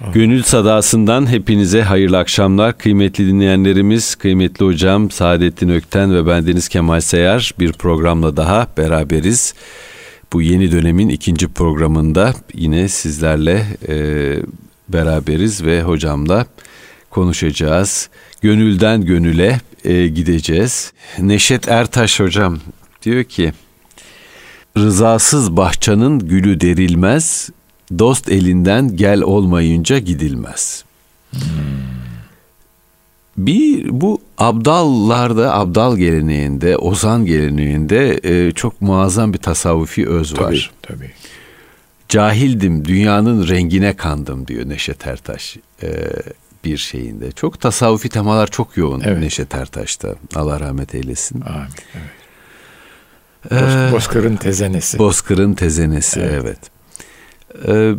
Gönül Sadası'ndan hepinize hayırlı akşamlar. Kıymetli dinleyenlerimiz, kıymetli hocam Saadettin Ökten ve bendeniz Kemal Seyar bir programla daha beraberiz. Bu yeni dönemin ikinci programında yine sizlerle e, beraberiz ve hocamla konuşacağız. Gönülden gönüle e, gideceğiz. Neşet Ertaş hocam diyor ki Rızasız bahçanın gülü derilmez, dost elinden gel olmayınca gidilmez. Hmm. Bir bu abdallarda, abdal geleneğinde, ozan geleneğinde e, çok muazzam bir tasavvufi öz tabii, var. Tabii. Cahildim, dünyanın rengine kandım diyor Neşet Ertaş e, bir şeyinde. Çok tasavvufi temalar çok yoğun evet. Neşet Ertaş'ta. Allah rahmet eylesin. Amin. Evet. Boz, Bozkır'ın tezenesi. Bozkır'ın tezenesi evet. evet. Ee,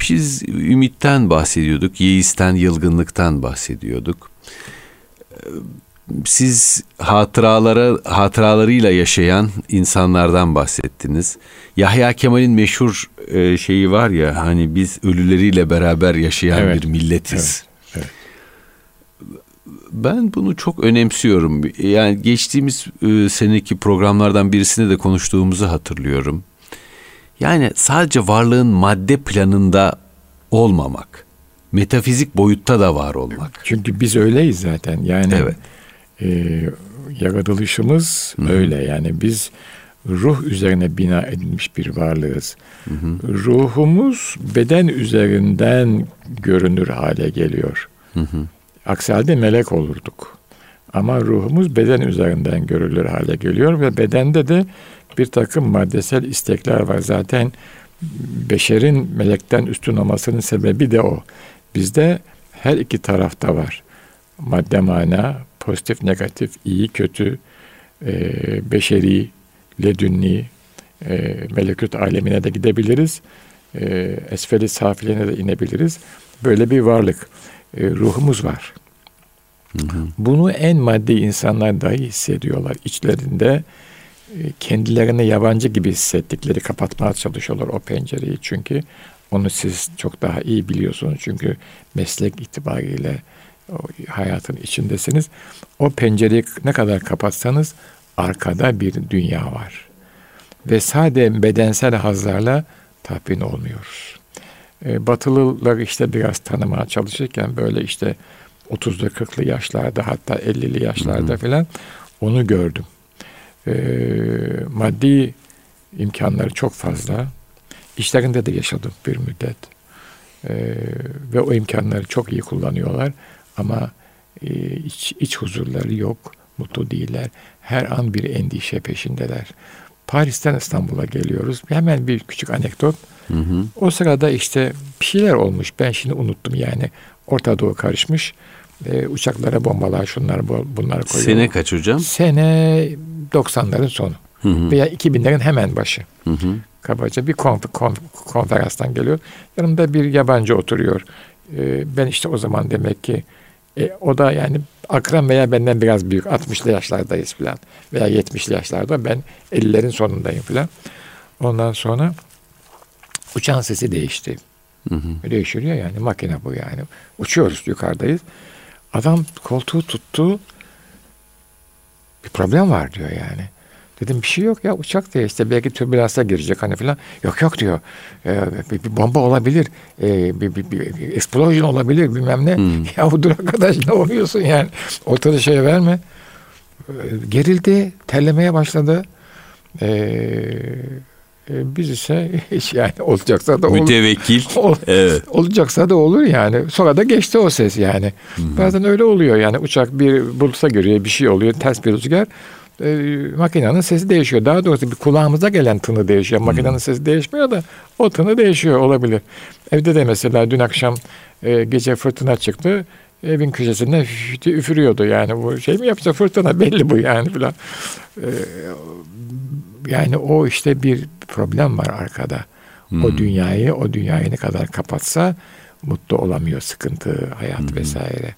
biz ümitten bahsediyorduk, yeisten, yılgınlıktan bahsediyorduk. Ee, siz hatıralara hatıralarıyla yaşayan insanlardan bahsettiniz. Yahya Kemal'in meşhur e, şeyi var ya hani biz ölüleriyle beraber yaşayan evet. bir milletiz. Evet. evet. Ben bunu çok önemsiyorum. Yani geçtiğimiz e, seneki programlardan birisinde de konuştuğumuzu hatırlıyorum. Yani sadece varlığın madde planında olmamak, metafizik boyutta da var olmak. Çünkü biz öyleyiz zaten. Yani evet. e, yaratılışımız Hı-hı. öyle. Yani biz ruh üzerine bina edilmiş bir varlığız. Hı-hı. Ruhumuz beden üzerinden görünür hale geliyor. Hı-hı. Aksi halde melek olurduk. Ama ruhumuz beden üzerinden görülür hale geliyor ve bedende de bir takım maddesel istekler var. Zaten beşerin melekten üstün olmasının sebebi de o. Bizde her iki tarafta var. Madde mana, pozitif, negatif, iyi, kötü, e, beşeri, ledünni, e, melekut alemine de gidebiliriz. E, esferi safiline de inebiliriz. Böyle bir varlık. E, ruhumuz var. Hı hı. Bunu en maddi insanlar dahi hissediyorlar. İçlerinde e, kendilerine yabancı gibi hissettikleri kapatmaya çalışıyorlar o pencereyi. Çünkü onu siz çok daha iyi biliyorsunuz. Çünkü meslek itibariyle o hayatın içindesiniz. O pencereyi ne kadar kapatsanız arkada bir dünya var. Ve sadece bedensel hazlarla tatmin olmuyoruz. E, batılılar işte biraz tanımaya çalışırken böyle işte 30'lu 40'lı yaşlarda hatta 50'li yaşlarda falan onu gördüm. E, maddi imkanları çok fazla. İşlerinde de yaşadım bir müddet. E, ve o imkanları çok iyi kullanıyorlar. Ama e, iç, iç huzurları yok, mutlu değiller. Her an bir endişe peşindeler. Paris'ten İstanbul'a geliyoruz. Hemen bir küçük anekdot. Hı hı. O sırada işte bir şeyler olmuş. Ben şimdi unuttum yani. Orta Doğu karışmış. E, uçaklara bombalar şunlar bunlar koyuyor. Sene kaç hocam? Sene 90'ların sonu. Hı hı. Veya 2000'lerin hemen başı. Hı hı. Kabaca bir konf, konf, konferanstan geliyor. Yanımda bir yabancı oturuyor. E, ben işte o zaman demek ki e, o da yani akran veya benden biraz büyük. 60'lı yaşlardayız falan. Veya 70'li yaşlarda. Ben 50'lerin sonundayım falan. Ondan sonra uçağın sesi değişti. Hı hı. Değişiyor ya yani makine bu yani. Uçuyoruz yukarıdayız. Adam koltuğu tuttu. Bir problem var diyor yani. Dedim bir şey yok ya uçak diye işte belki türbülansa girecek hani falan. Yok yok diyor. Ee, bir, bir bomba olabilir. Ee, bir, bir, bir explosion olabilir bilmem ne. Hmm. Ya dur arkadaş ne oluyorsun yani. Ortada şey verme. Ee, gerildi. Terlemeye başladı. Ee, biz ise hiç yani olacaksa da olur. Mütevekkil. Ol, evet. Olacaksa da olur yani. Sonra da geçti o ses yani. Hı-hı. Bazen öyle oluyor yani uçak bir buluta görüyor bir şey oluyor ters bir rüzgar e, makinenin sesi değişiyor. Daha doğrusu bir kulağımıza gelen tını değişiyor. Makinenin hmm. sesi değişmiyor da o tını değişiyor olabilir. Evde de mesela dün akşam e, gece fırtına çıktı. Evin köşesinde üfürüyordu yani bu şey mi yapsa fırtına belli bu yani filan. E, yani o işte bir problem var arkada. Hmm. O dünyayı, o dünyayı ne kadar kapatsa mutlu olamıyor. Sıkıntı, hayat hmm. vesaire.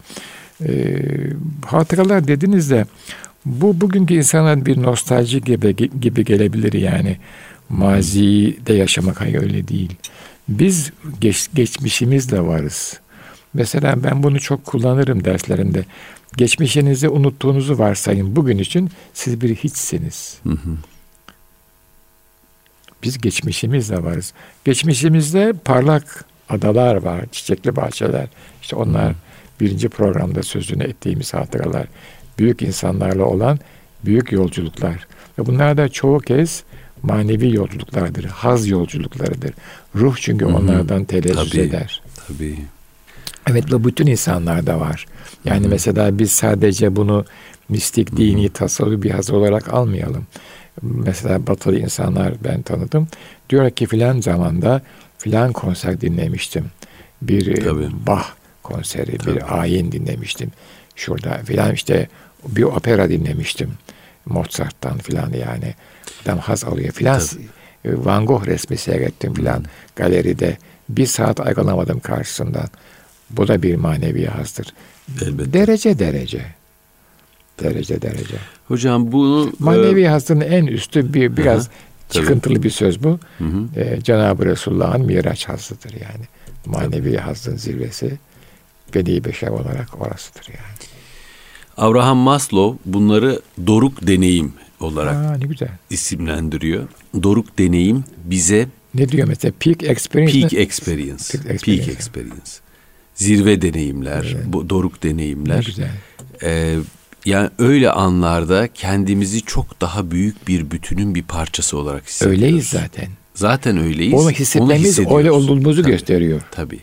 E, hatıralar dediniz de bu bugünkü insana bir nostalji gibi gibi gelebilir yani. Mazide yaşamak hayır öyle değil. Biz geç, geçmişimizle varız. Mesela ben bunu çok kullanırım derslerimde. Geçmişinizi unuttuğunuzu varsayın. Bugün için siz bir hiçsiniz. Hı hı. Biz geçmişimizle varız. Geçmişimizde parlak adalar var, çiçekli bahçeler. İşte onlar birinci programda sözünü ettiğimiz hatıralar. Büyük insanlarla olan büyük yolculuklar. Ve bunlar da çoğu kez manevi yolculuklardır, haz yolculuklarıdır. Ruh çünkü onlardan telezzüz eder. Tabii. Evet ve bütün insanlarda var. Yani Hı-hı. mesela biz sadece bunu mistik, dini, tasavvuf bir haz olarak almayalım. Mesela batılı insanlar ben tanıdım. Diyor ki filan zamanda filan konser dinlemiştim. Bir e, Tabii. Bach konseri, Tabii. bir ayin dinlemiştim. Şurada filan işte bir opera dinlemiştim. Mozart'tan filan yani. Adam haz alıyor filan. Van Gogh resmi seyrettim filan hmm. galeride. Bir saat ayrılamadım karşısından. Bu da bir manevi hazdır. Elbette. Derece derece. Derece derece. Hocam bunu... Manevi e... hazın en üstü bir biraz Aha, çıkıntılı bir söz bu. Hı hı. Ee, Cenab-ı Resulullah'ın miraç hazıdır yani. Manevi tabii. hazın zirvesi beni beşer olarak orasıdır yani. Abraham Maslow bunları doruk deneyim olarak Aa, ne güzel. isimlendiriyor. Doruk deneyim bize ne diyor mesela peak experience? Peak experience. Peak experience. Peak experience. Zirve deneyimler, evet. bu doruk deneyimler. Ne güzel. Ee, yani öyle anlarda kendimizi çok daha büyük bir bütünün bir parçası olarak hissediyoruz. Öyleyiz zaten. Zaten öyleyiz. Onu hissetmemiz öyle olduğumuzu tabii, gösteriyor. Tabii.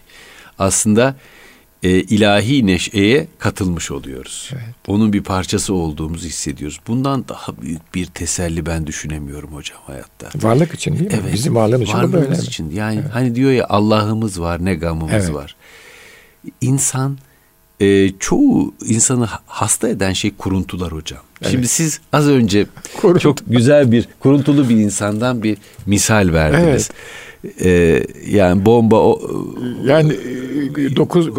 Aslında e, ilahi neşeye katılmış oluyoruz. Evet. Onun bir parçası olduğumuzu hissediyoruz. Bundan daha büyük bir teselli ben düşünemiyorum hocam hayatta. Varlık için değil mi? Evet. Bizim varlığımız için böyle. için. Yani evet. hani diyor ya Allah'ımız var, ne gamımız evet. var. İnsan e, çoğu insanı hasta eden şey kuruntular hocam. Evet. Şimdi siz az önce Kuruntu. çok güzel bir kuruntulu bir insandan bir misal verdiniz. Evet. Ee, yani bomba o yani 9 e,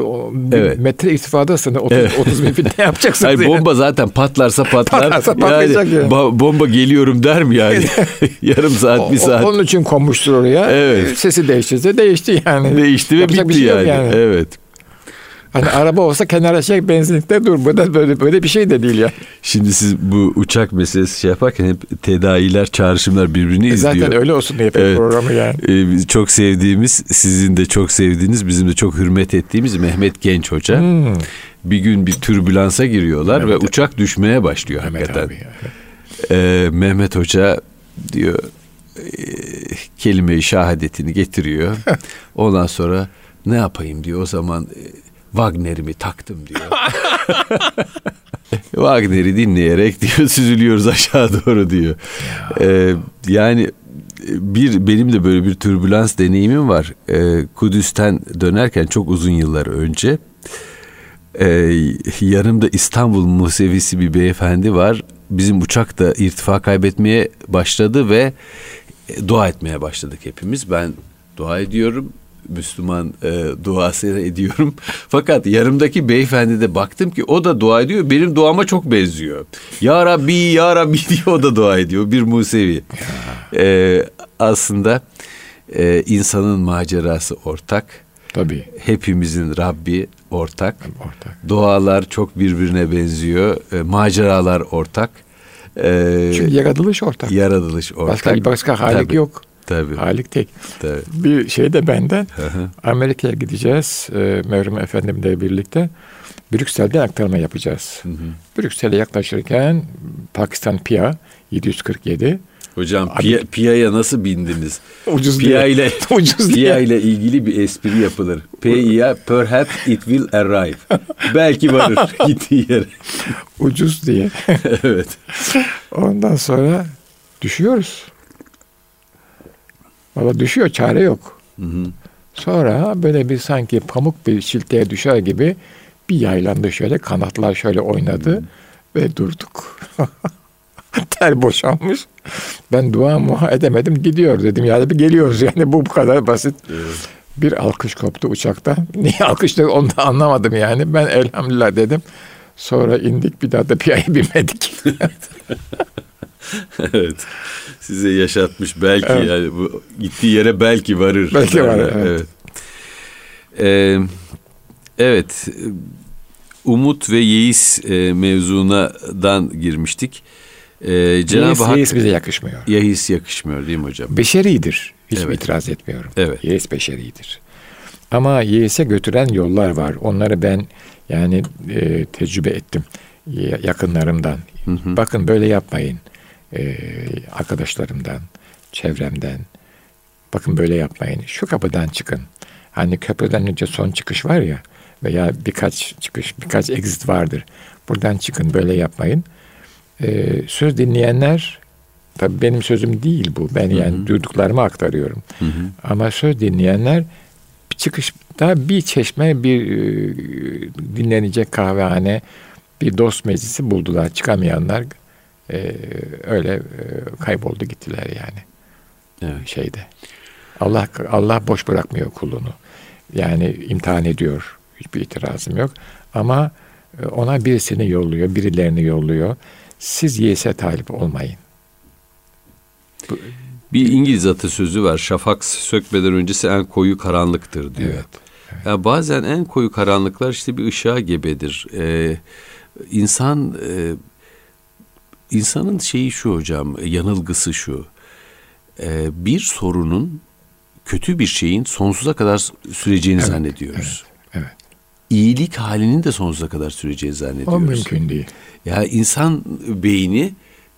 evet. metre irtifadasın 30 evet. 30 bin ne yapacaksın? Hayır, yani. bomba zaten patlarsa patlar. patlarsa patlayacak yani. yani. Bomba geliyorum der mi yani? Yarım saat, bir saat. Onun için konmuştur oraya. Evet. Sesi değiştirse değişti yani. Değişti ve Yapacak bitti şey yani. yani. Evet. Hani araba olsa kenara çek benzinlikte dur. Bu da böyle böyle bir şey de değil ya. Şimdi siz bu uçak meselesi şey yaparken hep tedaviler, çağrışımlar birbirini e izliyor. Zaten öyle olsun diye evet. programı yani. Ee, çok sevdiğimiz, sizin de çok sevdiğiniz, bizim de çok hürmet ettiğimiz Mehmet Genç Hoca. Hmm. Bir gün bir türbülansa giriyorlar Mehmet ve uçak düşmeye başlıyor Mehmet hakikaten. Abi ya. Ee, Mehmet Hoca diyor e, kelime-i şehadetini getiriyor. Ondan sonra ne yapayım diyor o zaman e, Wagner'imi taktım diyor. Wagner'i dinleyerek diyor süzülüyoruz aşağı doğru diyor. Ee, yani bir benim de böyle bir türbülans deneyimim var. Ee, Kudüs'ten dönerken çok uzun yıllar önce e, yanımda İstanbul Musevisi bir beyefendi var. Bizim uçak da irtifa kaybetmeye başladı ve dua etmeye başladık hepimiz. Ben dua ediyorum. Müslüman e, duası ediyorum. Fakat yarımdaki beyefendi de baktım ki o da dua ediyor. Benim duama çok benziyor. Ya Rabbi, Ya Rabbi diye o da dua ediyor. Bir Musevi. E, aslında e, insanın macerası ortak. Tabii. Hepimizin Rabbi ortak. Ortak. Dualar çok birbirine benziyor. E, maceralar ortak. E, Çünkü yaratılış ortak. Yaratılış ortak. Başka, başka halik Tabii. yok. Tabii. Halik tek. Tabii. Bir şey de benden Amerika'ya gideceğiz. E, Efendim'le birlikte. Brüksel'de aktarma yapacağız. Brüksel'e yaklaşırken Pakistan Pia 747 Hocam Pia, Pia'ya nasıl bindiniz? Ucuz Pia diye. ile ucuz Pia ile ilgili bir espri yapılır. Pia perhaps it will arrive. Belki varır gittiği yere. Ucuz diye. evet. Ondan sonra düşüyoruz. Valla düşüyor çare yok. Hı hı. Sonra böyle bir sanki pamuk bir çilteye düşer gibi bir yaylandı şöyle kanatlar şöyle oynadı hı. ve durduk. Ter boşalmış. Ben dua muha edemedim gidiyor dedim yani bir geliyoruz yani bu bu kadar basit. Evet. Bir alkış koptu uçakta. Niye alkışladı onu da anlamadım yani. Ben elhamdülillah dedim. Sonra indik bir daha da piyaya binmedik. evet. Size yaşatmış belki Evet. yani bu gittiği yere belki varır. Belki varır, Evet. evet. Ee, evet. Umut ve yeis e, mevzunadan girmiştik. Ee, Cenab-ı Hak yeis bize yakışmıyor. yeis yakışmıyor değil mi hocam? Beşeridir. Hiç Evet. itiraz etmiyorum. Evet. Yeis beşeridir. Ama yeise götüren yollar var. Onları ben yani e, tecrübe ettim Ya- yakınlarımdan. Bakın böyle yapmayın. E, arkadaşlarımdan, çevremden. Bakın böyle yapmayın. Şu kapıdan çıkın. Hani köprüden önce son çıkış var ya veya birkaç çıkış, birkaç exit vardır. Buradan çıkın böyle yapmayın. E, söz dinleyenler tabii benim sözüm değil bu. Ben yani duyduklarımı aktarıyorum. Ama söz dinleyenler bir çıkışta bir çeşme, bir e, dinlenecek kahvehane, bir dost meclisi buldular. Çıkamayanlar e, öyle e, kayboldu gittiler yani Evet. şeyde. Allah Allah boş bırakmıyor kulunu. Yani imtihan ediyor. Hiçbir itirazım yok. Ama e, ona birisini yolluyor, birilerini yolluyor. Siz yese talip olmayın. Bir İngiliz atasözü var. Şafak sökmeden öncesi en koyu karanlıktır diyor. Evet. Ya bazen en koyu karanlıklar işte bir ışığa gebedir. Ee, insan e, insanın şeyi şu hocam, yanılgısı şu. Ee, bir sorunun kötü bir şeyin sonsuza kadar süreceğini Evet, zannediyoruz. Evet. evet. İyilik halinin de sonsuza kadar süreceğini zannediyoruz. O mümkün değil. Ya insan beyni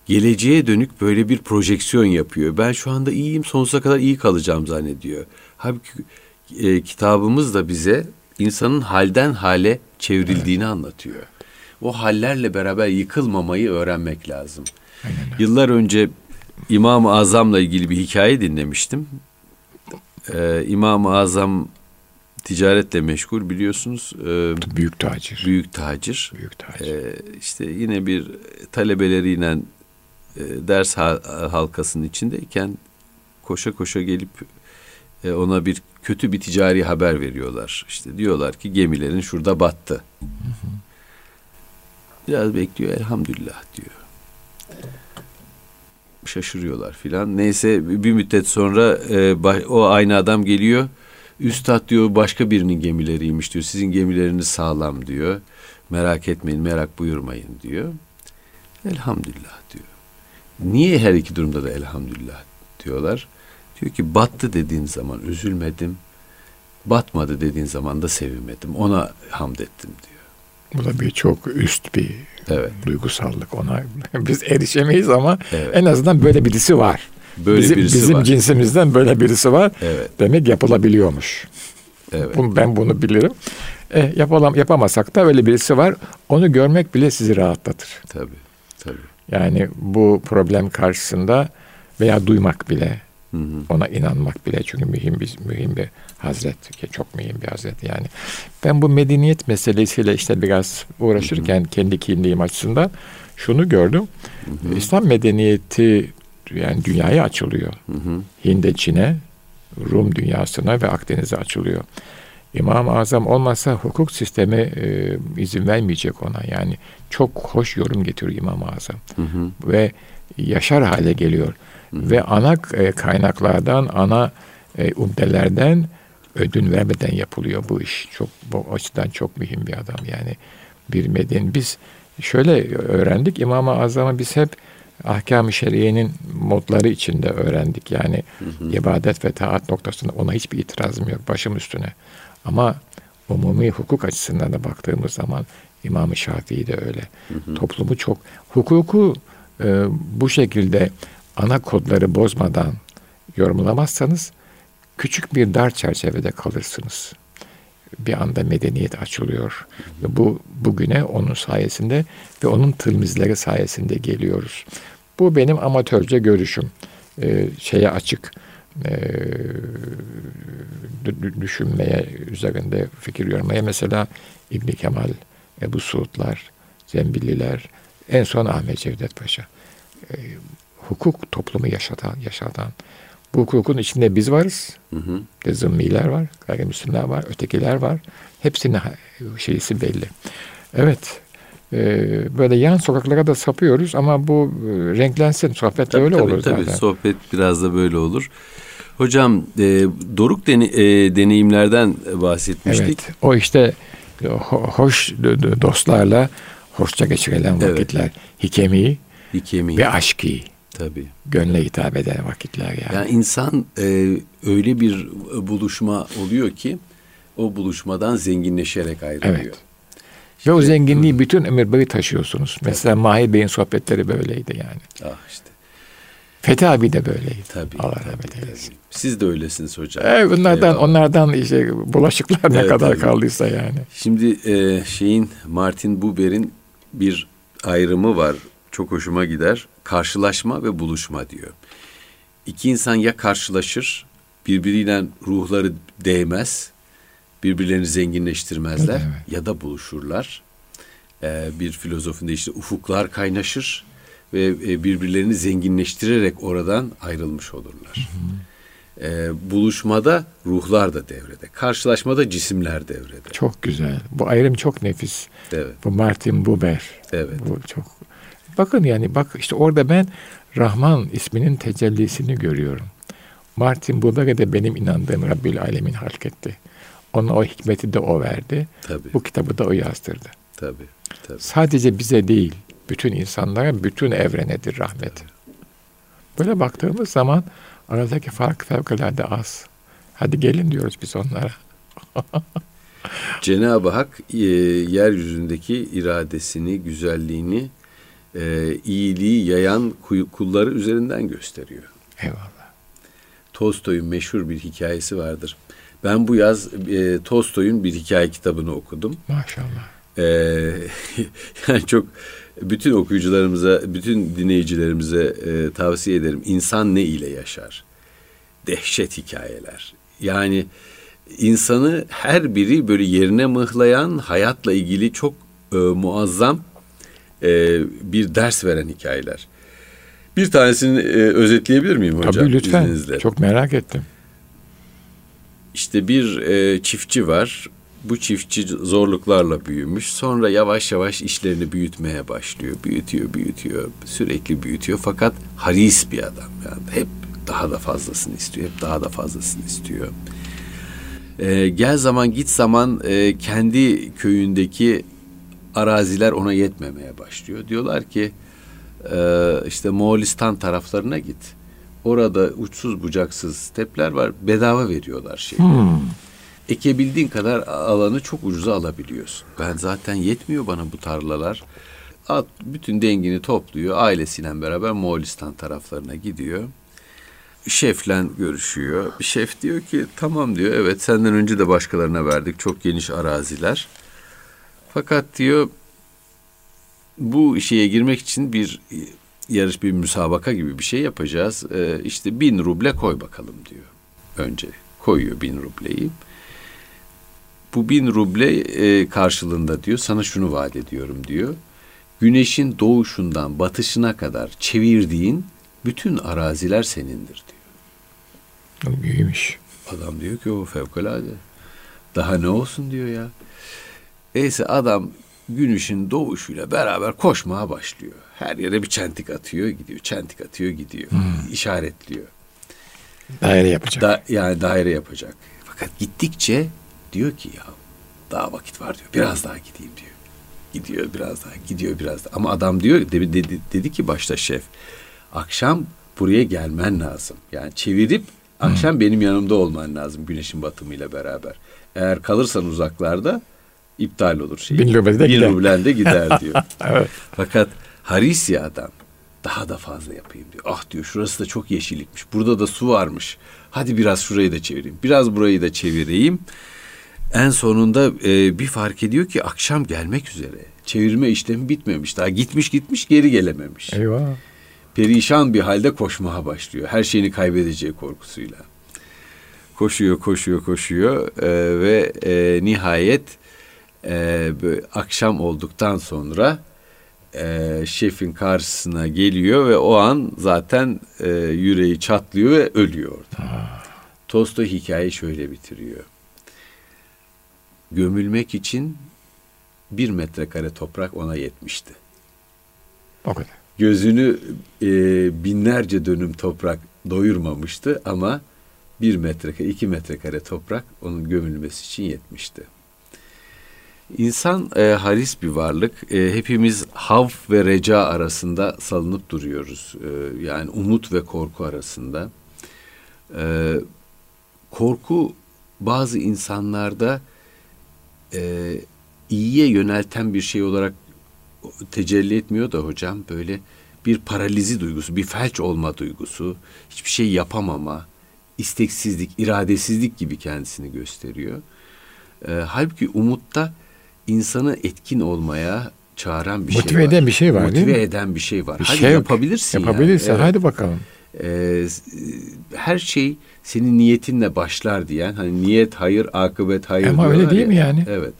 geleceğe dönük böyle bir projeksiyon yapıyor. Ben şu anda iyiyim, sonsuza kadar iyi kalacağım zannediyor. Halbuki e, kitabımız da bize insanın halden hale çevrildiğini anlatıyor. O hallerle beraber yıkılmamayı öğrenmek lazım. Yıllar önce İmam-ı Azam'la ilgili bir hikaye dinlemiştim. Ee, İmam-ı Azam ticaretle meşgul biliyorsunuz. Ee, Büyük tacir. büyük tacir. Büyük tacir. Ee, işte yine bir talebeleriyle e, ders ha- halkasının içindeyken koşa koşa gelip e, ona bir kötü bir ticari haber veriyorlar. İşte diyorlar ki gemilerin şurada battı. Biraz bekliyor elhamdülillah diyor. Şaşırıyorlar filan. Neyse bir müddet sonra e, o aynı adam geliyor. Üstad diyor başka birinin gemileriymiş diyor. Sizin gemileriniz sağlam diyor. Merak etmeyin, merak buyurmayın diyor. Elhamdülillah diyor. Niye her iki durumda da elhamdülillah diyorlar? Diyor ki battı dediğin zaman üzülmedim. Batmadı dediğin zaman da sevinmedim. Ona hamd ettim diyor. Bu da bir çok üst bir Evet. duygusallık ona. Biz erişemeyiz ama Evet. en azından böyle birisi var. Böyle bizim, birisi bizim var. cinsimizden böyle birisi var. Evet. Demek yapılabiliyormuş. Evet. Bunu- ben bunu bilirim. E, yapalım, yapamasak da öyle birisi var. Onu görmek bile sizi rahatlatır. Tabii. Tabii. Yani bu problem karşısında veya duymak bile, Hı hı. ona inanmak bile çünkü mühim bir mühim bir hazret ki çok mühim bir hazret yani. Ben bu medeniyet meselesiyle işte biraz uğraşırken kendi kimliğim açısından şunu gördüm. İslam medeniyeti yani dünyaya açılıyor. Hı hı. Hind'e, Çin'e, Rum dünyasına ve Akdeniz'e açılıyor. İmam-ı Azam olmazsa hukuk sistemi e, izin vermeyecek ona. Yani çok hoş yorum getiriyor İmam-ı Azam. Hı hı. Ve yaşar hale geliyor. Ve ana e, kaynaklardan, ana e, umdelerden ödün vermeden yapılıyor bu iş. Çok bu açıdan çok mühim bir adam. Yani bir meden biz şöyle öğrendik İmam-ı Azam'ı biz hep ahkam-ı şeriyenin modları içinde öğrendik. Yani ibadet ve taat noktasında ona hiçbir itirazım yok başım üstüne. Ama umumi hukuk açısından da baktığımız zaman İmam-ı Şafii de öyle. Toplumu çok hukuku e, bu şekilde ana kodları bozmadan yorumlamazsanız küçük bir dar çerçevede kalırsınız. Bir anda medeniyet açılıyor. Ve bu bugüne onun sayesinde ve onun tılmizleri sayesinde geliyoruz. Bu benim amatörce görüşüm. Ee, şeye açık. Dü- düşünmeye, üzerinde fikir yormaya. Mesela İbn Kemal, Ebu Suudlar, Zembilliler, en son Ahmet Cevdet Paşa. Ee, hukuk toplumu yaşatan, yaşatan. Bu hukukun içinde biz varız. Hı hı. Zımmiler var, gayrimüslimler var, ötekiler var. Hepsinin şeysi belli. Evet, e, böyle yan sokaklara da sapıyoruz ama bu e, renklensin sohbet tabii, öyle tabii, olur tabii. zaten. Sohbet biraz da böyle olur. Hocam e, doruk deni, e, deneyimlerden bahsetmiştik. Evet o işte ho- hoş dostlarla hoşça geçirilen Evet. vakitler. Hikemi Hikemi. ve aşkı. Tabii. Gönle hitap eden vakitler yani. Yani insan e, öyle bir buluşma oluyor ki o buluşmadan zenginleşerek ayrılıyor. Evet. Ve o zenginliği bütün ömür boyu taşıyorsunuz. Mesela Mahir Bey'in sohbetleri böyleydi yani. Ah işte. Fethi abi de böyleydi. Tabii. Allah tabii, rahmet tabii. eylesin. Siz de öylesiniz hocam. Evet, onlardan Eyvallah. onlardan işte bulaşıklar ne Evet, kadar tabii. kaldıysa yani. Şimdi e, şeyin Martin Buber'in bir ayrımı var. Çok hoşuma gider. Karşılaşma ve buluşma diyor. İki insan ya karşılaşır, birbiriyle ruhları değmez, birbirlerini zenginleştirmezler Evet. ya da buluşurlar. E, bir filozofun işte ufuklar kaynaşır ve e, birbirlerini zenginleştirerek oradan ayrılmış olurlar. E, buluşmada ruhlar da devrede, karşılaşmada cisimler devrede. Çok güzel. Bu ayrım çok nefis. Evet, Bu Martin Buber. evet. Bu çok. Bakın yani bak işte orada ben Rahman isminin tecellisini görüyorum. Martin Buber'e de benim inandığım Rabbül Alemin halk etti. Ona o hikmeti de o verdi. Tabii, Bu kitabı da o yazdırdı. tabii, tabii. Sadece bize değil, bütün insanlara, bütün evrenedir rahmet. Böyle baktığımız zaman aradaki fark fevkalade az. Hadi gelin diyoruz biz onlara. Cenab-ı Hak e, yeryüzündeki iradesini, güzelliğini, e, iyiliği yayan kulları üzerinden gösteriyor. Eyvallah. Tolstoy'un meşhur bir hikayesi vardır. Ben bu yaz e, Tolstoy'un bir hikaye kitabını okudum. Maşallah. Ee, yani çok bütün okuyucularımıza, bütün dinleyicilerimize e, tavsiye ederim. İnsan ne ile yaşar? Dehşet hikayeler. Yani insanı her biri böyle yerine mıhlayan, hayatla ilgili çok e, muazzam e, bir ders veren hikayeler. Bir tanesini e, özetleyebilir miyim hocam? Tabii lütfen. izninizle? Çok merak ettim. İşte bir e, çiftçi var. Bu çiftçi zorluklarla büyümüş. Sonra yavaş yavaş işlerini büyütmeye başlıyor. Büyütüyor, büyütüyor. Sürekli büyütüyor. Fakat haris bir adam. Yani hep daha da fazlasını istiyor. Hep daha da fazlasını istiyor. E, gel zaman git zaman e, kendi köyündeki araziler ona yetmemeye başlıyor. Diyorlar ki e, işte Moğolistan taraflarına git. Orada uçsuz bucaksız stepler var. Bedava veriyorlar şey. Hmm. Ekebildiğin kadar alanı çok ucuza alabiliyorsun. Ben zaten yetmiyor bana bu tarlalar. At bütün dengini topluyor. Ailesiyle beraber Moğolistan taraflarına gidiyor. Şefle görüşüyor. Şef diyor ki tamam diyor evet senden önce de başkalarına verdik çok geniş araziler. Fakat diyor bu şeye girmek için bir yarış bir müsabaka gibi bir şey yapacağız. Ee, işte bin ruble koy bakalım diyor. Önce koyuyor bin rubleyi. Bu bin ruble e, karşılığında diyor sana şunu vaat ediyorum diyor. Güneşin doğuşundan batışına kadar çevirdiğin bütün araziler senindir diyor. İyiymiş. Adam diyor ki o fevkalade. Daha ne olsun diyor ya. Neyse adam güneşin doğuşuyla beraber koşmaya başlıyor. Her yere bir çentik atıyor gidiyor. Çentik atıyor gidiyor. İşaretliyor. Daire yapacak. Da, yani daire yapacak. Fakat gittikçe diyor ki ya daha vakit var diyor. Biraz daha gideyim diyor. Gidiyor biraz daha gidiyor biraz daha. Ama adam diyor dedi, dedi, dedi ki başta şef akşam buraya gelmen lazım. Yani çevirip akşam benim yanımda olman lazım güneşin batımıyla beraber. Eğer kalırsan uzaklarda iptal olur şey. Bin ruble de gider. rublen de gider diyor. Evet. Fakat Harisi adam daha da fazla yapayım diyor. Ah diyor şurası da çok yeşillikmiş. Burada da su varmış. Hadi biraz şurayı da çevireyim. Biraz burayı da çevireyim. En sonunda e, bir fark ediyor ki akşam gelmek üzere. Çevirme işlemi bitmemiş. Daha gitmiş gitmiş geri gelememiş. Eyvah. Perişan bir halde koşmaya başlıyor. Her şeyini kaybedeceği korkusuyla. Koşuyor, koşuyor, koşuyor e, ve e, nihayet e, böyle akşam olduktan sonra e, şefin karşısına geliyor ve o an zaten e, yüreği çatlıyor ve ölüyor orada. Tolstoy hikayeyi şöyle bitiriyor. Gömülmek için bir metrekare toprak ona yetmişti. O kadar. Gözünü e, binlerce dönüm toprak doyurmamıştı ama bir metrekare, iki metrekare toprak onun gömülmesi için yetmişti. İnsan e, haris bir varlık. E, hepimiz hav ve reca arasında salınıp duruyoruz. E, yani umut ve korku arasında. E, korku bazı insanlarda e, iyiye yönelten bir şey olarak tecelli etmiyor da hocam böyle bir paralizi duygusu, bir felç olma duygusu, hiçbir şey yapamama, isteksizlik, iradesizlik gibi kendisini gösteriyor. E, halbuki umutta insanı etkin olmaya çağıran bir Motive şey var. eden bir şey var Motive değil mi? eden bir şey var. Bir hadi şey yapabilirsin Yapabilirsin. yani. Evet. Hadi bakalım. Ee, her şey senin niyetinle başlar diyen hani niyet hayır akıbet hayır Ama öyle değil ya. mi yani? Evet.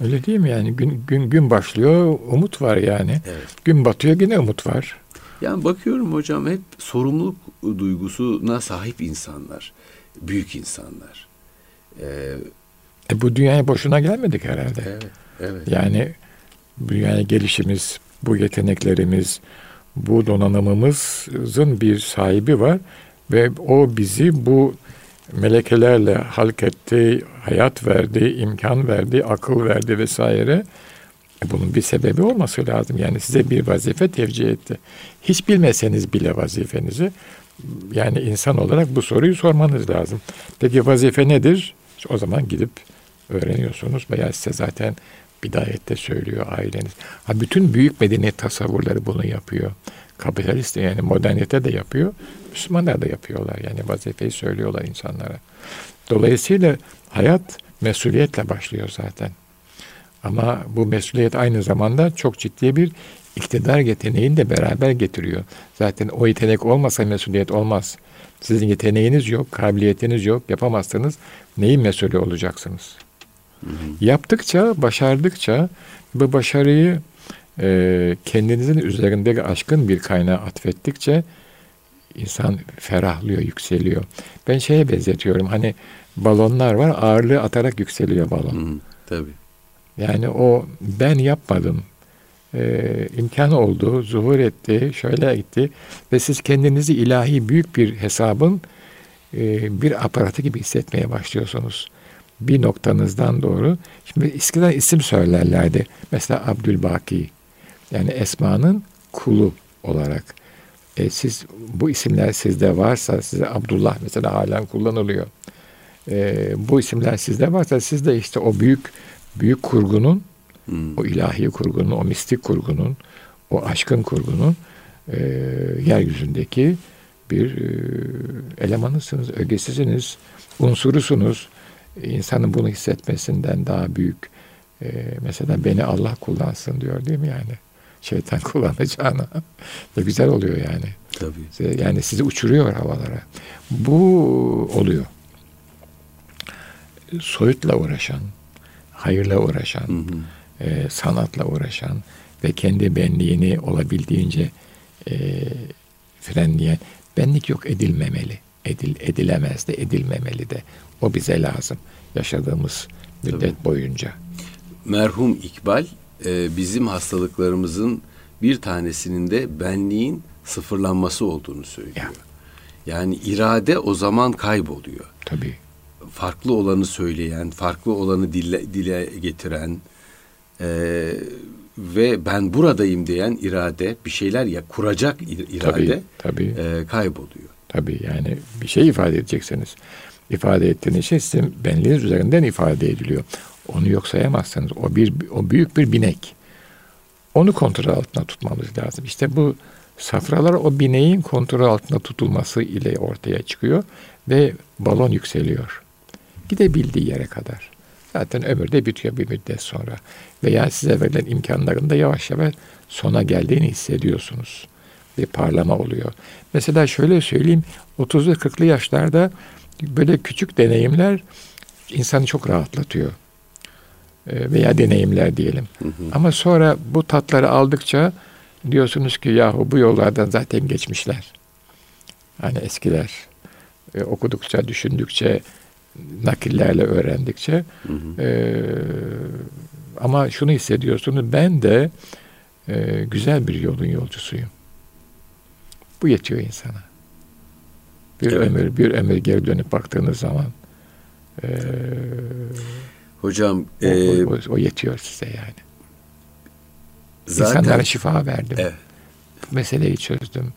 Öyle değil mi yani? Gün gün gün başlıyor, umut var yani. Evet. Gün batıyor yine umut var. Yani bakıyorum hocam hep sorumluluk duygusuna sahip insanlar. Büyük insanlar. Ee, E bu dünyaya boşuna gelmedik herhalde. evet. Evet. Yani dünyaya gelişimiz, bu yeteneklerimiz, bu donanımımızın bir sahibi var ve o bizi bu melekelerle halk etti, hayat verdi, imkan verdi, akıl verdi vesaire. E bunun bir sebebi olması lazım. Yani size bir vazife tevcih etti. Hiç bilmeseniz bile vazifenizi yani insan olarak bu soruyu sormanız lazım. Peki vazife nedir? O zaman gidip öğreniyorsunuz veya size zaten bidayette söylüyor aileniz. Ha bütün büyük medeniyet tasavvurları bunu yapıyor. Kapitalist yani modernite de yapıyor. Müslümanlar da yapıyorlar. Yani vazifeyi söylüyorlar insanlara. Dolayısıyla hayat mesuliyetle başlıyor zaten. Ama bu mesuliyet aynı zamanda çok ciddi bir iktidar yeteneğini de beraber getiriyor. Zaten o yetenek olmasa mesuliyet olmaz. Sizin yeteneğiniz yok, kabiliyetiniz yok, yapamazsanız neyin mesulü olacaksınız? Yaptıkça, başardıkça bu başarıyı e, kendinizin üzerindeki aşkın bir kaynağa atfettikçe insan ferahlıyor, yükseliyor. Ben şeye benzetiyorum. Hani balonlar var, ağırlığı atarak yükseliyor balon. Hı, tabii. Yani o ben yapmadım. Ee, imkan oldu, zuhur etti, şöyle gitti ve siz kendinizi ilahi büyük bir hesabın e, bir aparatı gibi hissetmeye başlıyorsunuz. Bir noktanızdan doğru. Şimdi eskiden isim söylerlerdi. Mesela Abdülbaki. Yani Esma'nın kulu olarak. E, siz bu isimler sizde varsa size Abdullah mesela halen kullanılıyor. E, bu isimler sizde varsa siz de işte o büyük büyük kurgunun Hmm. o ilahi kurgunun, o mistik kurgunun, o aşkın kurgunun e, yeryüzündeki bir e, elemanısınız, ögesisiniz, unsurusunuz. İnsanın bunu hissetmesinden daha büyük. E, mesela beni Allah kullansın diyor değil mi yani? Şeytan kullanacağına. Ne güzel oluyor yani. Tabii. Yani sizi uçuruyor havalara. Bu oluyor. Soyutla uğraşan, hayırla uğraşan, Hı hı. e, sanatla uğraşan ve kendi benliğini olabildiğince e, frenleyen benlik yok edilmemeli. Edil, edilemez de edilmemeli de. O bize lazım yaşadığımız müddet Tabii. boyunca. Merhum İkbal e, bizim hastalıklarımızın bir tanesinin de benliğin sıfırlanması olduğunu söylüyor. Ya. Yani irade o zaman kayboluyor. Tabii. Farklı olanı söyleyen, farklı olanı dile, dile getiren e, ve ben buradayım diyen irade, bir şeyler ya kuracak ir- irade Tabii, tabii. e, kayboluyor. Tabii yani bir şey ifade edeceksiniz. İfade ettiğiniz şey sizin benliğiniz üzerinden ifade ediliyor. Onu yok sayamazsınız. O bir o büyük bir binek. Onu kontrol altında tutmamız lazım. İşte bu safralar o bineğin kontrol altında tutulması ile ortaya çıkıyor ve balon yükseliyor. Gidebildiği yere kadar. Zaten ömür de bitiyor bir müddet sonra. Veya size verilen imkanların da yavaş yavaş sona geldiğini hissediyorsunuz. Bir parlama oluyor. Mesela şöyle söyleyeyim. 30'lu 40'lı yaşlarda böyle küçük deneyimler insanı çok rahatlatıyor. Ee, Veya deneyimler diyelim. Hı hı. Ama sonra bu tatları aldıkça diyorsunuz ki yahu bu yollardan zaten geçmişler. Hani eskiler e, okudukça, düşündükçe, nakillerle öğrendikçe Hı hı. e, ama şunu hissediyorsunuz ben de e, güzel bir yolun yolcusuyum. Bu yetiyor insana. Bir evet. ömür, bir ömür geri dönüp baktığınız zaman e, Hocam o, e, o, o yetiyor size yani. Zaten, İnsanlara şifa verdim. Evet. Meseleyi çözdüm.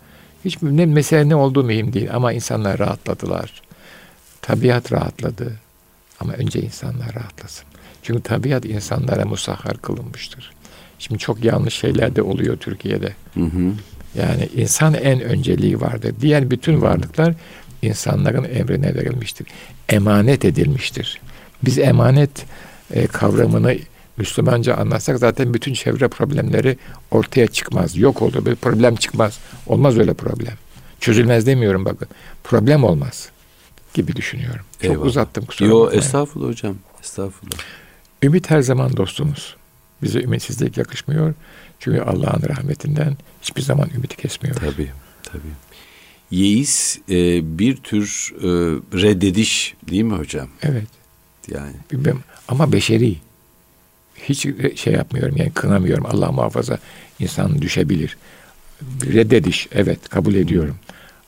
Hiç ne mesele ne olduğu mühim değil ama insanlar rahatladılar. Tabiat rahatladı. Ama önce insanlar rahatlasın. Çünkü tabiat insanlara musahhar kılınmıştır. Şimdi çok yanlış şeyler de oluyor Türkiye'de. Hı hı. Yani insan en önceliği vardır. Diğer bütün varlıklar insanların emrine verilmiştir. Emanet edilmiştir. Biz emanet e, kavramını Müslümanca anlatsak zaten bütün çevre problemleri ortaya çıkmaz. Yok olur. Bir problem çıkmaz. Olmaz öyle problem. Çözülmez demiyorum bakın. Problem olmaz gibi düşünüyorum. Çok Eyvallah. uzattım kusura Yo estağfurullah hocam. Estağfurullah. Ümit her zaman dostumuz. Bize ümitsizlik yakışmıyor. Çünkü Allah'ın rahmetinden hiçbir zaman ümiti kesmiyoruz. Tabii, tabii. Yeis e, bir tür e, reddediş değil mi hocam? Evet. Yani. Bilmem. Ama beşeri. Hiç şey yapmıyorum yani kınamıyorum. Allah muhafaza insan düşebilir. Reddediş evet kabul ediyorum.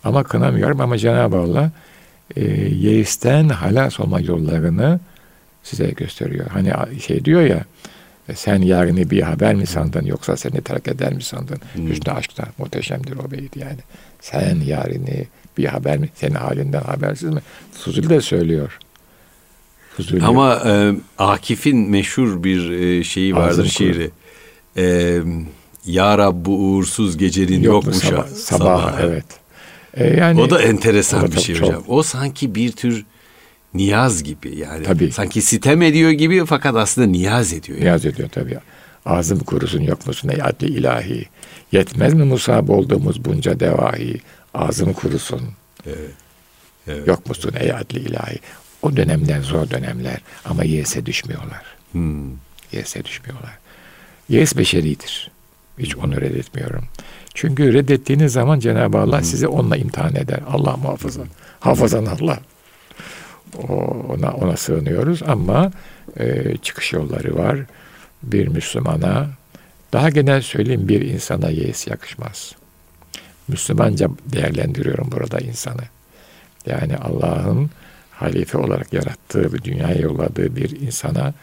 Ama kınamıyorum ama Cenab-ı Allah e, yeisten halas olma yollarını size gösteriyor. Hani şey diyor ya e, sen yarını bir haber mi sandın yoksa seni terk eder mi sandın? Hmm. Hüsnü aşkta muhteşemdir o beyit yani. Sen yarını bir haber mi? Senin halinden habersiz mi? Fuzuli de söylüyor. Fuzuli. Ama e, Akif'in meşhur bir e, şeyi vardır Ağzını şiiri. E, ya Rab bu uğursuz gecenin yok, sabah, sabah, sabah evet. E, yani, o da enteresan o da bir şey çok, hocam. O sanki bir tür niyaz gibi yani. Tabii. Sanki sitem ediyor gibi fakat aslında niyaz ediyor. Yani. Niyaz ediyor tabii. Ağzım kurusun yok musun ey adli ilahi. Yetmez mi musab olduğumuz bunca devahi. Ağzım kurusun. Evet. evet. Yok musun ey adli ilahi. O dönemden zor dönemler ama yese düşmüyorlar. Hmm. Yese düşmüyorlar. Yes beşeridir. Hiç onu reddetmiyorum. Çünkü reddettiğiniz zaman Cenab-ı Allah hmm. sizi onunla imtihan eder. Allah muhafaza. Hmm. Hafazan Allah ona ona sığınıyoruz ama e, çıkış yolları var. Bir Müslümana daha genel söyleyeyim bir insana yeis yakışmaz. Müslümanca değerlendiriyorum burada insanı. Yani Allah'ın halife olarak yarattığı ve dünyaya yolladığı bir insana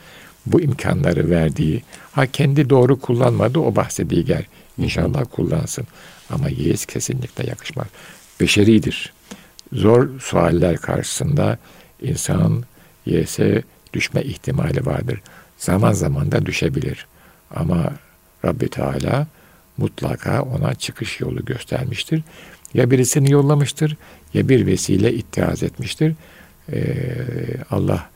bu imkanları verdiği, ha kendi doğru kullanmadı o bahse diğer. İnşallah kullansın. Ama yeis kesinlikle yakışmaz. Beşeridir. Zor sualler karşısında insan yese düşme ihtimali vardır. Zaman zaman da düşebilir. Ama Rabbi Teala mutlaka ona çıkış yolu göstermiştir. Ya birisini yollamıştır ya bir vesile ittiaz etmiştir. Ee, Allah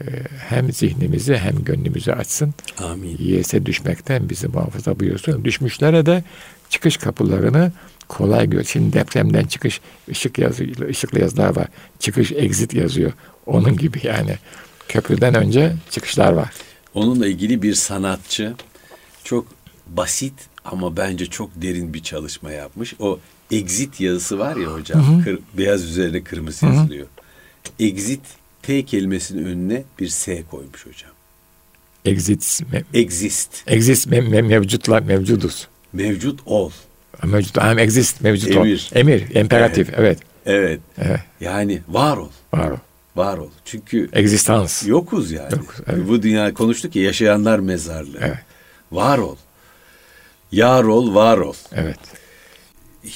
e, hem zihnimizi hem gönlümüzü açsın. Amin. Yese düşmekten bizi muhafaza buyursun. Düşmüşlere de çıkış kapılarını kolay gör. Şimdi depremden çıkış ışık yazıyor, ışıklı yazılar var. Çıkış exit yazıyor. Onun gibi yani. Köprüden önce çıkışlar var. Onunla ilgili bir sanatçı çok basit ama bence çok derin bir çalışma yapmış. O exit yazısı var ya hocam. Hı hı. Kır, beyaz üzerine kırmızı hı hı. yazılıyor. Exit T kelimesinin önüne bir S koymuş hocam. Exit. Me, exist. Exist me, me, mevcutlar mevcuduz. Mevcut ol. Mevcut, hem exist, mevcut Emir. ol. Emir, imperatif, evet. evet. Evet. Yani var ol. Var ol. Var ol. Çünkü egzistans. Yokuz yani. Yokuz, evet. Bu dünya konuştuk ya yaşayanlar mezarlığı. Evet. Var ol. Yar ol, var ol. Evet.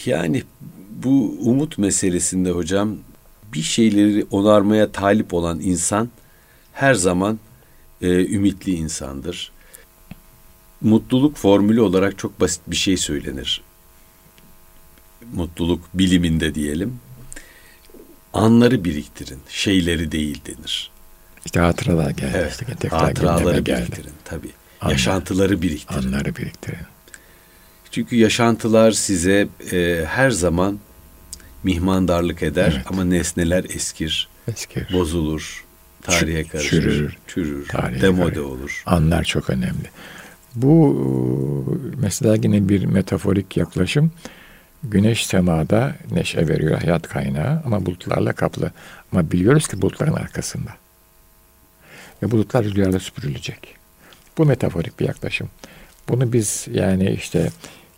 Yani bu umut meselesinde hocam bir şeyleri onarmaya talip olan insan her zaman e, ümitli insandır. Mutluluk formülü olarak çok basit bir şey söylenir mutluluk biliminde diyelim. Anları biriktirin, şeyleri değil denir. İşte hatıralar geldi. Evet, işte tekrar hatıraları biriktirin geldi. tabii. Anlar, Yaşantıları biriktirin. Anları biriktirin. Çünkü yaşantılar size e, her zaman mihmandarlık eder evet. ama nesneler eskir, eskir. bozulur, tarihe karışır, çürür, çürür demode karışır. olur. Anlar çok önemli. Bu mesela yine bir metaforik yaklaşım. Güneş semada neşe veriyor, hayat kaynağı ama bulutlarla kaplı. Ama biliyoruz ki bulutların arkasında. Ve bulutlar rüzgarla süpürülecek. Bu metaforik bir yaklaşım. Bunu biz yani işte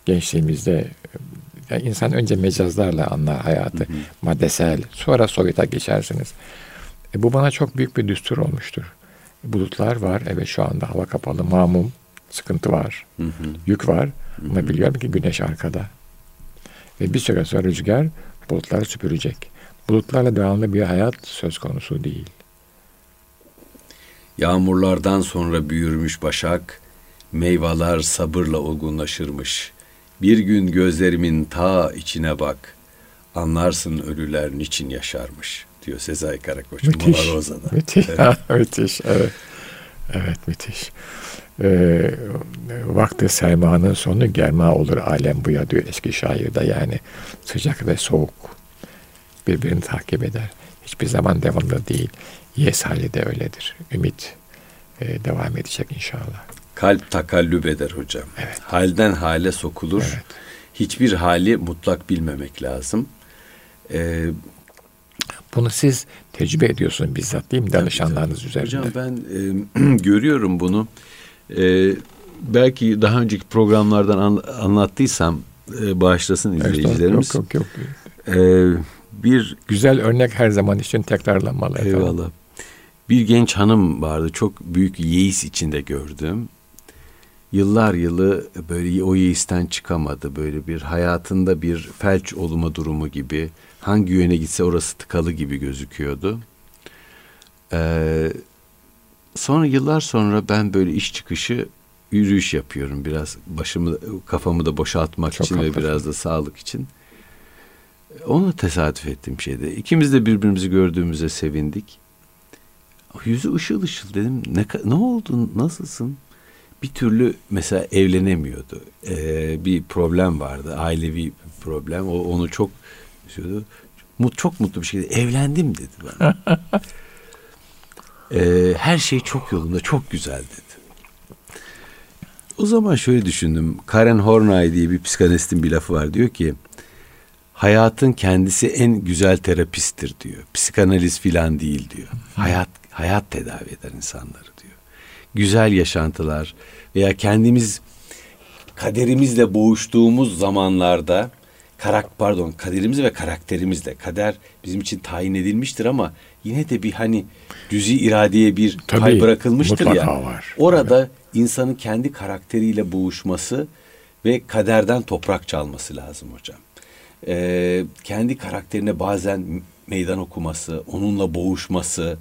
gençliğimizde yani insan önce mecazlarla anlar hayatı. Hı hı. Maddesel. Sonra soyuta geçersiniz. E, bu bana çok büyük bir düstur olmuştur. Bulutlar var. Evet şu anda hava kapalı. Mamum. Sıkıntı var. Hı hı. Yük var. Hı hı. Ama biliyorum ki güneş arkada. Ve bir süre sonra rüzgar bulutları süpürecek. Bulutlarla devamlı bir hayat söz konusu değil. Yağmurlardan sonra büyürmüş başak, meyveler sabırla olgunlaşırmış. Bir gün gözlerimin ta içine bak, anlarsın ölüler niçin yaşarmış diyor Sezai Karakoç müthiş, Roza'da. Müthiş, evet. müthiş, evet. Evet, müthiş. Ee, vakti sermanın sonu germa olur alem buya diyor eski şairde yani sıcak ve soğuk birbirini takip eder. Hiçbir zaman devamlı değil. Yes hali de öyledir. Ümit e, devam edecek inşallah. Kalp takallüp eder hocam. Evet. Halden hale sokulur. Evet. Hiçbir hali mutlak bilmemek lazım. Ee, Bunu siz tecrübe ediyorsunuz bizzat değil mi? Danışanlarınız üzerinde. Hocam ben e, görüyorum bunu. E, belki daha önceki programlardan an, anlattıysam e, bağışlasın izleyicilerimiz. Yok yok yok. E, bir güzel örnek her zaman için tekrarlanmalı. Eyvallah. Efendim. Bir genç hanım vardı. Çok büyük yeis içinde gördüm. Yıllar yılı böyle o yeisten çıkamadı. Böyle bir hayatında bir felç olma durumu gibi. Hangi yöne gitse orası tıkalı gibi gözüküyordu. Ee, sonra yıllar sonra ben böyle iş çıkışı yürüyüş yapıyorum. Biraz başımı kafamı da boşaltmak Çok için haklısın. ve biraz da sağlık için. Onu tesadüf ettiğim şeyde. İkimiz de birbirimizi gördüğümüze sevindik. Yüzü ışıl ışıl dedim. Ne, ne oldu? Nasılsın? Bir türlü mesela evlenemiyordu. Ee, bir problem vardı. Ailevi bir problem. O onu çok üzüyordu. Mut, çok mutlu bir şekilde evlendim dedi bana. ee, her şey çok yolunda, çok güzel dedi. O zaman şöyle düşündüm. Karen Horney diye bir psikanalistin bir lafı var. Diyor ki hayatın kendisi en güzel terapisttir diyor. Psikanaliz filan değil diyor. Hayat hayat tedavi eder insanları diyor. Güzel yaşantılar veya kendimiz kaderimizle boğuştuğumuz zamanlarda karak pardon kaderimiz ve karakterimizle kader bizim için tayin edilmiştir ama yine de bir hani düzi iradeye bir Tabii, pay bırakılmıştır ya. Var. Orada evet. insanın kendi karakteriyle boğuşması ve kaderden toprak çalması lazım hocam. Ee, kendi karakterine bazen meydan okuması, onunla boğuşması,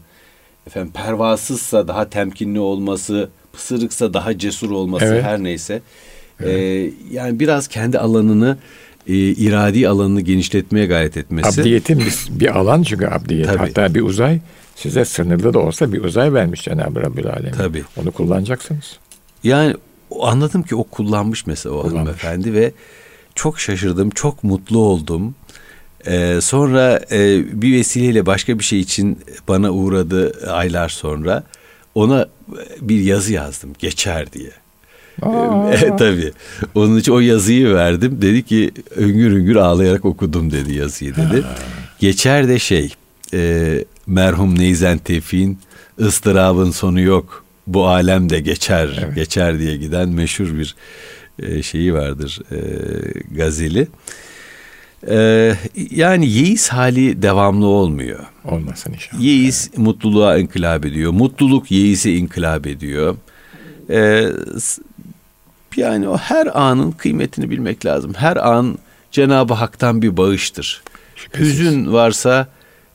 efendim pervasızsa daha temkinli olması, pısırıksa daha cesur olması evet. her neyse. Evet. Ee, yani biraz kendi alanını e, iradi alanını genişletmeye gayret etmesi. Abdiyetin bir, bir alan çünkü abdiyet. Tabii. Hatta bir uzay size sınırlı da olsa bir uzay vermiş Cenab-ı Rabbil Alem. Tabii. Onu kullanacaksınız. Yani anladım ki o kullanmış mesela o kullanmış. hanımefendi ve çok şaşırdım, çok mutlu oldum. Ee, sonra e, bir vesileyle başka bir şey için bana uğradı aylar sonra. Ona bir yazı yazdım geçer diye. e, tabii. Onun için o yazıyı verdim. Dedi ki öngür öngür ağlayarak okudum dedi yazıyı dedi. geçer de şey e, merhum Neyzen Tevfik'in ıstırabın sonu yok. Bu alem de geçer, evet. geçer diye giden meşhur bir e, şeyi vardır e, gazeli. Ee, yani yeis hali devamlı olmuyor. Olmasın inşallah. Yeis evet. mutluluğa inkılap ediyor. Mutluluk yeise inkılap ediyor. Ee, yani o her anın kıymetini bilmek lazım. Her an Cenab-ı Hak'tan bir bağıştır. Şüphesiz. Hüzün varsa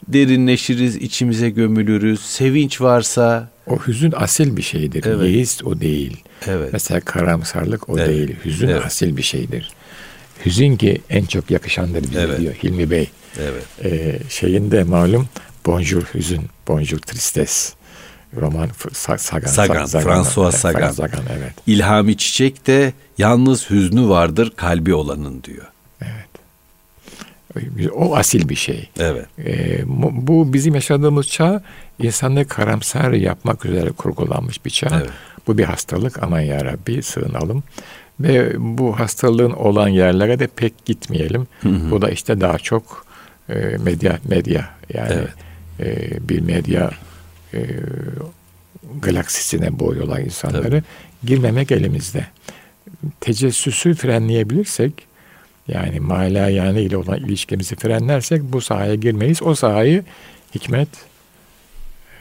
derinleşiriz, içimize gömülürüz. Sevinç varsa... O hüzün asil bir şeydir. Evet. Yeis o değil. Evet. Mesela karamsarlık o evet. değil. Hüzün evet. asil bir şeydir. Hüzün ki en çok yakışandır bize evet. diyor Hilmi Bey. Evet. Ee, şeyinde malum Bonjour Hüzün, Bonjour Tristesse. Roman Sagan. Sagan, Sagan François Sagan. Sagan. evet. İlhami Çiçek de yalnız hüznü vardır kalbi olanın diyor. Evet. O asil bir şey. Evet. Ee, bu bizim yaşadığımız çağ insanlığı karamsar yapmak üzere kurgulanmış bir çağ. Evet. Bu bir hastalık aman ya Rabbi sığınalım. Ve bu hastalığın olan yerlere de pek gitmeyelim. Hı hı. Bu da işte daha çok e, medya medya yani evet. e, bir medya e, galaksisine boyuyorlar insanları. Tabii. girmemek elimizde. Tecessüsü frenleyebilirsek yani mala yani ile olan ilişkimizi frenlersek bu sahaya girmeyiz. O sahayı hikmet,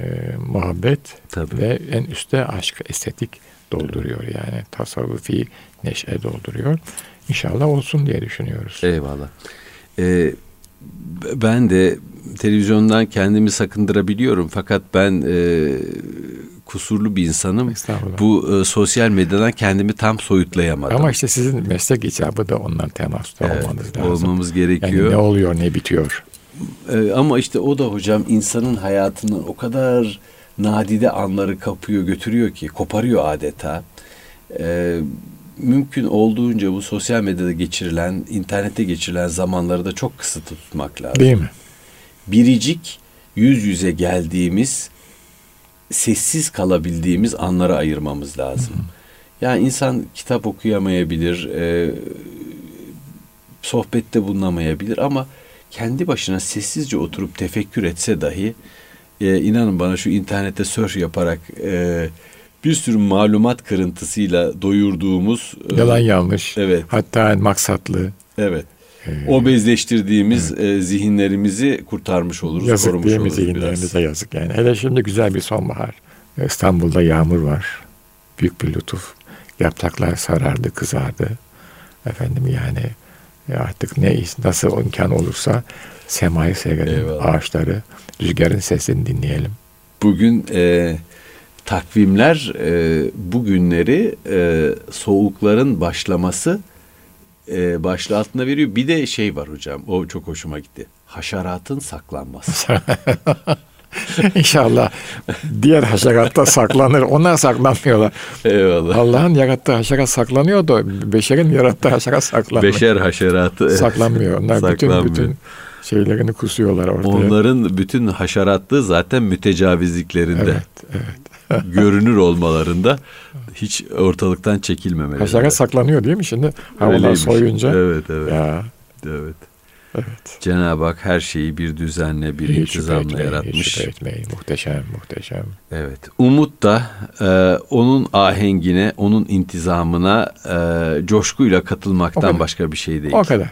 e, muhabbet Tabii. ve en üstte aşk, estetik dolduruyor. Yani tasavvufi neşe dolduruyor. İnşallah olsun diye düşünüyoruz. Eyvallah. Ee, ben de televizyondan kendimi sakındırabiliyorum fakat ben e, kusurlu bir insanım. Bu e, sosyal medyadan kendimi tam soyutlayamadım. Ama işte sizin meslek icabı da ondan temasta Evet, olmanız lazım. olmamız Yani gerekiyor. ne oluyor ne bitiyor. Ee, ama işte o da hocam insanın hayatının o kadar nadide anları kapıyor götürüyor ki koparıyor adeta. Ee, mümkün olduğunca bu sosyal medyada geçirilen, internette geçirilen zamanları da çok kısıtlı tutmak lazım. Değil mi? Biricik yüz yüze geldiğimiz, sessiz kalabildiğimiz anlara ayırmamız lazım. Yani insan kitap okuyamayabilir, e, sohbette bulunamayabilir ama kendi başına sessizce oturup tefekkür etse dahi e, inanın bana şu internette surf yaparak e, bir sürü malumat kırıntısıyla doyurduğumuz e, Yalan yanlış. Evet. Hatta maksatlı. Evet. Obezleştirdiğimiz e, zihinlerimizi kurtarmış oluruz, Yazık korumuş değil mi oluruz biraz. zihinlerimize yazık yani. Hele şimdi güzel bir sonbahar. İstanbul'da yağmur var. Büyük bir lütuf. Yapraklar sarardı, kızardı. Efendim yani e, artık ne nasıl imkan olursa semayı seyredelim, Eyvallah. ağaçları, rüzgarın sesini dinleyelim. Bugün e, takvimler e, bu günleri e, soğukların başlaması e, başlığı altında veriyor. Bir de şey var hocam, o çok hoşuma gitti. Haşeratın saklanması. İnşallah diğer haşeratta saklanır. Onlar saklanmıyorlar. Eyvallah. Allah'ın yarattığı haşerat saklanıyor da beşerin yarattığı haşerat saklanmıyor. Beşer haşeratı. saklanmıyor. Onlar bütün Saklanmıyor. bütün şeylerini kusuyorlar ortaya. Onların bütün haşeratlığı zaten mütecavizliklerinde. Evet, evet. görünür olmalarında hiç ortalıktan çekilmemeleri. Haşerat saklanıyor değil mi şimdi? Havalar soyunca. Evet, evet. Ya, Evet. evet. Cenab-ı Hak her şeyi bir düzenle, bir Hiç intizamla etmeyin, hiç yaratmış. şüphe etmeyin. Muhteşem, muhteşem. Evet. Umut da e, onun ahengine, onun intizamına e, coşkuyla katılmaktan başka bir şey değil. O kadar.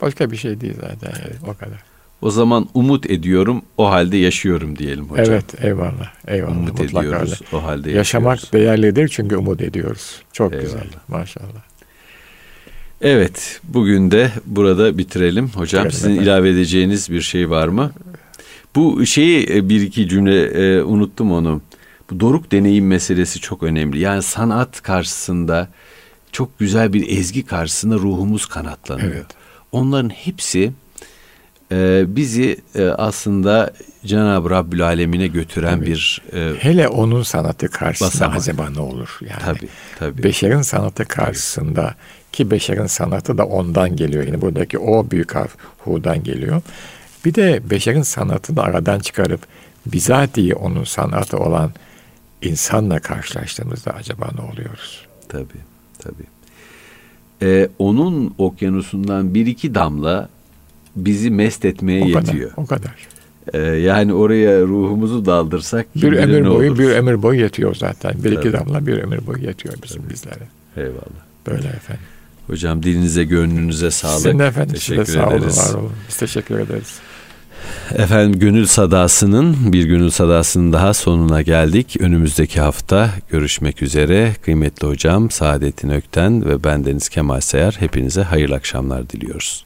Başka bir şey değil zaten. Yani. O kadar. O zaman umut ediyorum, o halde yaşıyorum diyelim hocam. Evet, eyvallah. Eyvallah. Umut mutlaka ediyoruz, öyle. o halde Yaşamak yaşıyoruz. değerlidir çünkü umut ediyoruz. Çok Eyvallah. güzel. Maşallah. Evet, bugün de burada bitirelim. Hocam Bitirelim sizin efendim. ilave edeceğiniz bir şey var mı? Bu şeyi e, bir iki cümle e, unuttum onu. Bu doruk deneyim meselesi çok önemli. Yani sanat karşısında çok güzel bir ezgi karşısında ruhumuz kanatlanıyor. Evet. Onların hepsi e, bizi e, aslında Cenab-ı Rabbül Alemine götüren Tabii. bir e, Hele onun sanatı karşısında Basamak. acaba ne olur? Yani tabii tabii. Beşerin sanatı karşısında ki beşerin sanatı da ondan geliyor. Yani buradaki o büyük harf hu'dan geliyor. Bir de beşerin sanatını aradan çıkarıp bizatihi onun sanatı olan insanla karşılaştığımızda acaba ne oluyoruz? Tabii, tabii. Ee, onun okyanusundan bir iki damla bizi mest etmeye O yetiyor. kadar. O kadar. Ee, yani oraya ruhumuzu daldırsak Bir ömür boyu olur. bir ömür boyu yetiyor zaten. Bir iki Tabii. damla bir ömür boyu yetiyor bizim bizlere. Eyvallah. Böyle efendim. Hocam dilinize gönlünüze sağlık. Sizin efendim size Teşekkür sağ olun, ederiz. var olun. Biz teşekkür ederiz. Efendim Gönül Sadası'nın bir Gönül Sadası'nın daha sonuna geldik. Önümüzdeki hafta görüşmek üzere. Kıymetli hocam Saadettin Ökten ve bendeniz Kemal Sayar hepinize hayırlı akşamlar diliyoruz.